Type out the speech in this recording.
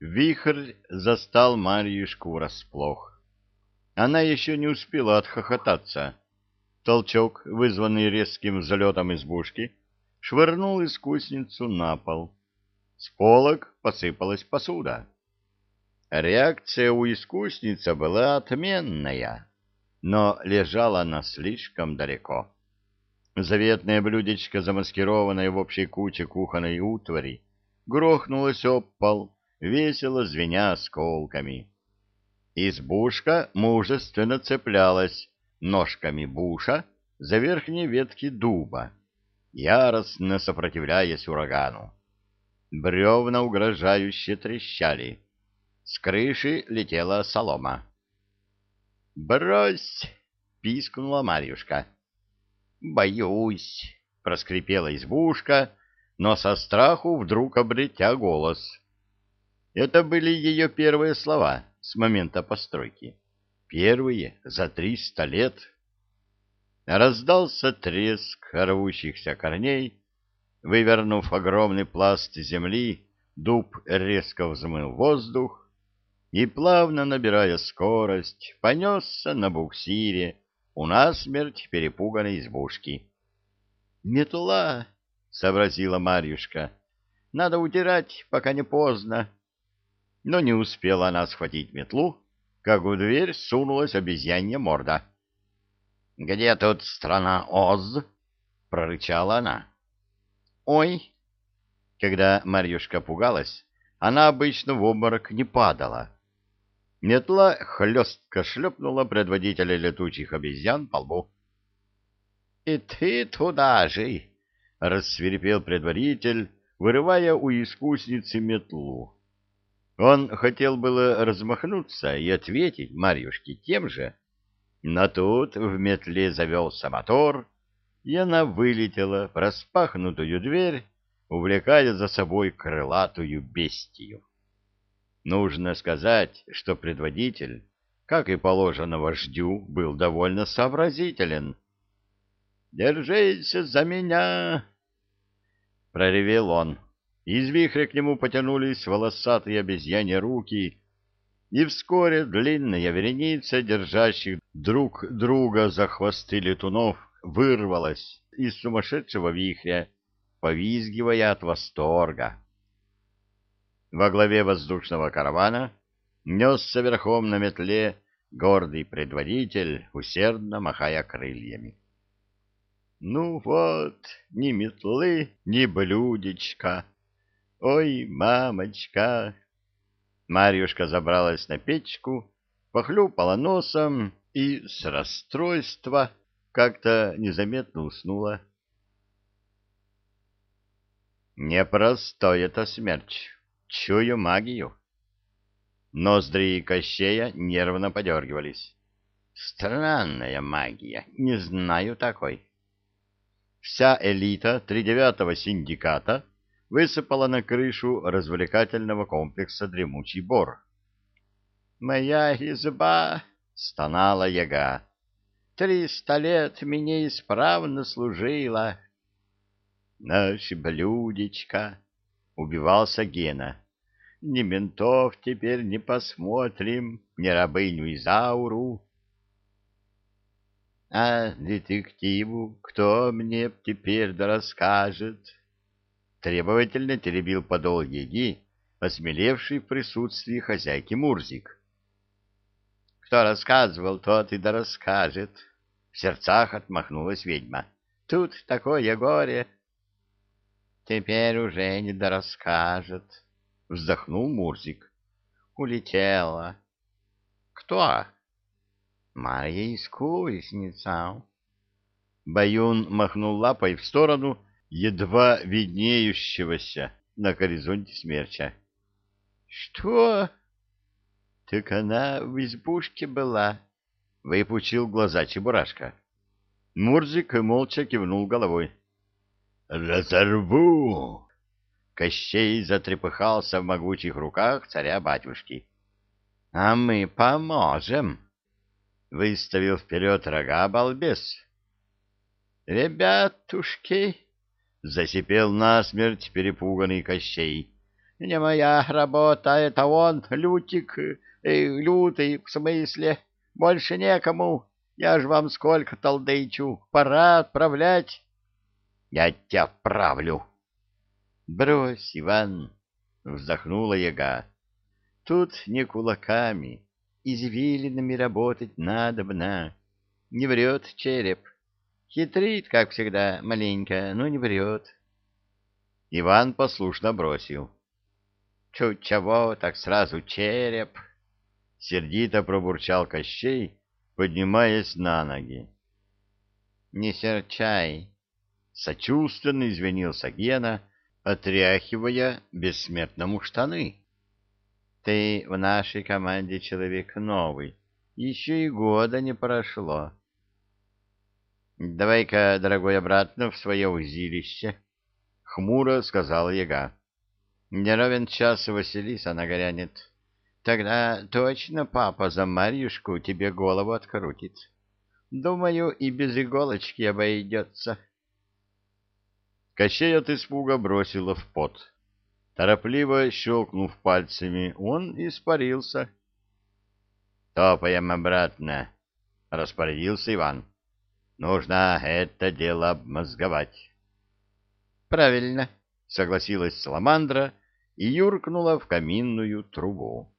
Вихрь застал Марьюшку врасплох. Она еще не успела отхохотаться. Толчок, вызванный резким взлетом избушки, швырнул искусницу на пол. С полок посыпалась посуда. Реакция у искусницы была отменная, но лежала она слишком далеко. Заветное блюдечко, замаскированное в общей куче кухонной утвари, грохнулось об пол, весело звеня осколками. Избушка мужественно цеплялась ножками буша за верхние ветки дуба, яростно сопротивляясь урагану. Бревна угрожающе трещали. С крыши летела солома. «Брось!» — пискнула Марьюшка. «Боюсь!» — проскрипела избушка, но со страху вдруг обретя голос. Это были ее первые слова с момента постройки. Первые за триста лет. Раздался треск рвущихся корней. Вывернув огромный пласт земли, дуб резко взмыл воздух и, плавно набирая скорость, понесся на буксире у насмерть перепуганной избушки. «Метла!» — сообразила Марьюшка. «Надо утирать, пока не поздно». Но не успела она схватить метлу, как в дверь сунулась обезьянья морда. — Где тут страна Оз? — прорычала она. — Ой! Когда Марьюшка пугалась, она обычно в обморок не падала. Метла хлестко шлепнула предводителя летучих обезьян по лбу. — И ты туда же! — рассверепел предваритель, вырывая у искусницы метлу. Он хотел было размахнуться и ответить Марьюшке тем же, но тут в метле завелся мотор, и она вылетела в распахнутую дверь, увлекая за собой крылатую бестию. Нужно сказать, что предводитель, как и положено вождю, был довольно сообразителен. «Держись за меня!» — проревел он. Из вихря к нему потянулись волосатые обезьяне руки, и вскоре длинная вереница, держащих друг друга за хвосты летунов, вырвалась из сумасшедшего вихря, повизгивая от восторга. Во главе воздушного каравана несся верхом на метле гордый предводитель, усердно махая крыльями. Ну вот, ни метлы, ни блюдечка, Ой, мамочка! Марьюшка забралась на печку, похлюпала носом и с расстройства как-то незаметно уснула. Непростой это смерч. Чую магию. Ноздри Кощея нервно подергивались. Странная магия. Не знаю такой. Вся элита тридевятого синдиката высыпала на крышу развлекательного комплекса «Дремучий бор». «Моя изба!» — стонала яга. «Триста лет мне исправно служила». «Наше блюдечко!» — убивался Гена. «Ни ментов теперь не посмотрим, ни рабыню Изауру». «А детективу кто мне теперь расскажет?» Требовательно теребил подол еги, осмелевший в присутствии хозяйки Мурзик. «Кто рассказывал, тот и да расскажет!» В сердцах отмахнулась ведьма. «Тут такое горе!» «Теперь уже не да расскажет!» Вздохнул Мурзик. «Улетела!» «Кто?» «Моя искусница!» Баюн махнул лапой в сторону, едва виднеющегося на горизонте смерча. — Что? — Так она в избушке была, — выпучил глаза Чебурашка. Мурзик молча кивнул головой. — Разорву! Кощей затрепыхался в могучих руках царя-батюшки. — А мы поможем! — выставил вперед рога балбес. — Ребятушки! — засипел насмерть перепуганный Кощей. не моя работа, это он, Лютик, э, лютый, в смысле, больше некому. Я ж вам сколько толдычу, пора отправлять. Я тебя правлю. Брось, Иван, вздохнула яга. Тут не кулаками, извилинами работать надобно. Не врет череп. Хитрит, как всегда, маленько, но не врет. Иван послушно бросил. Чуть чего, так сразу череп. Сердито пробурчал Кощей, поднимаясь на ноги. Не серчай. Сочувственно извинился Гена, отряхивая бессмертному штаны. Ты в нашей команде человек новый, еще и года не прошло. Давай-ка, дорогой, обратно в свое узилище, — хмуро сказал яга. Не ровен час Василиса нагорянет. Тогда точно папа за Марьюшку тебе голову открутит. Думаю, и без иголочки обойдется. Кощей от испуга бросила в пот. Торопливо щелкнув пальцами, он испарился. — Топаем обратно, — распорядился Иван. — Нужно это дело обмозговать. — Правильно, — согласилась Саламандра и юркнула в каминную трубу.